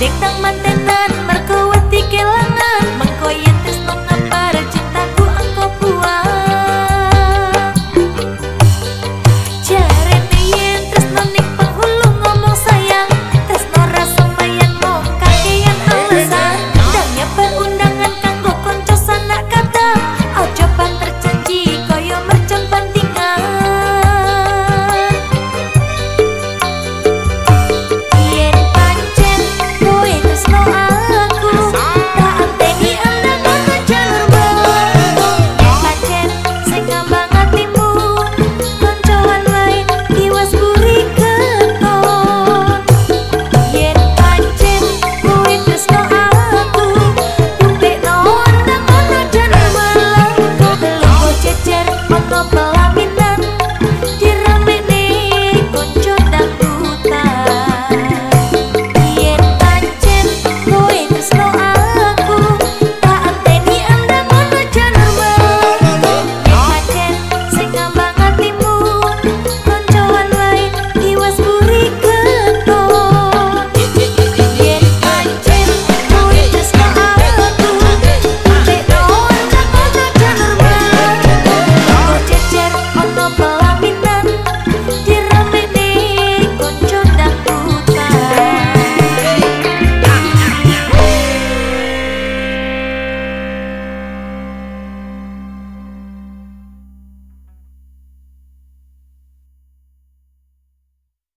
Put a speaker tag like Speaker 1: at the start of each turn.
Speaker 1: đến tận